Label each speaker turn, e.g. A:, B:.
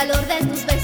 A: calor de tus besos.